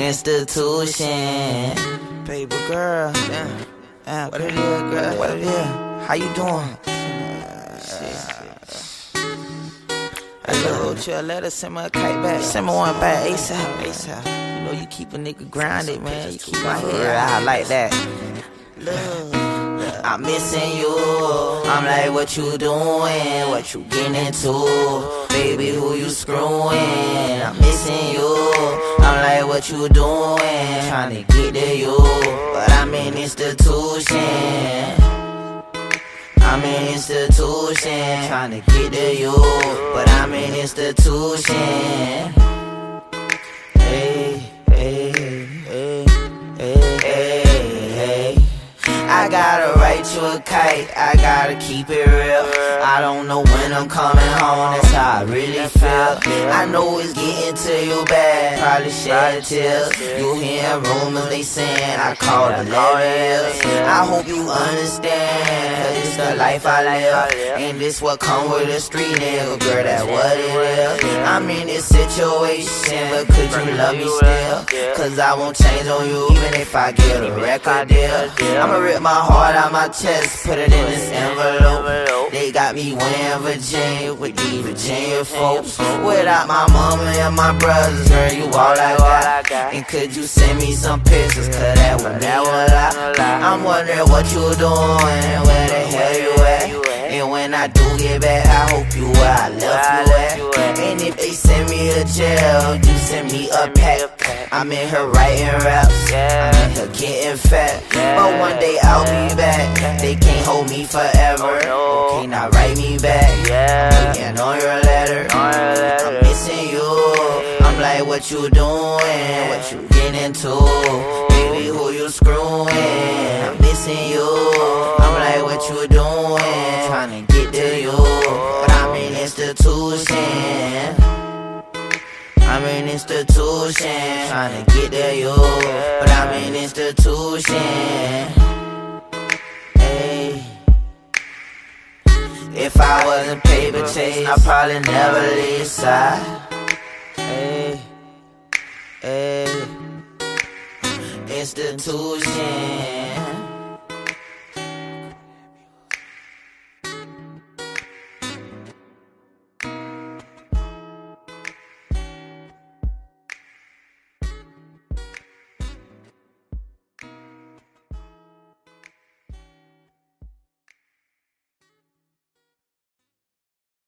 institution. Baby girl, damn what it is, girl? What it is? How you doing? Little chill, let us send a kite back. Send me one back ASAP, ASAP. You know you keep a nigga grounded, man. You keep my head high like that. I'm missing you. I'm like, what you doing? What you getting into? Baby, who you screwing? I'm missing you. What you doing? Trying to get to you, but I'm in institution. I'm in institution, trying to get to you, but I'm in institution. I gotta write you a kite, I gotta keep it real. I don't know when I'm coming home, that's how I really feel. I know it's getting to you bad, probably shed tears. You hear rumors, they saying I call delirious. I hope you understand, cause it's the life I live. And this what come with a street nigga, girl, that's what it is. I'm in this situation, but could you love me still? Cause I won't change on you, even if I get a record deal. I'ma rip my heart out my chest, put it in this envelope. Got me wearing Virginia with these Virginia folks. Without my mama and my brothers, girl, you all I got. And could you send me some pictures? Cause that would never lie. I'm wondering what you doing, where the hell you? And when I do get back, I hope you where I left you at. And if they send me to jail, you send me a pack. I'm in her writing raps, I'm in her getting fat. But one day I'll be back. They can't hold me forever. Oh, okay, now write me back. I'm waiting on your letter. I'm missing you. I'm like, what you doing? What you getting into? Oh. Baby, who you screwing? I'm missing you. Institution. I'm in institution, trying to get to you, but I'm in institution. If I wasn't paper chase, I'd probably never leave side. Institution.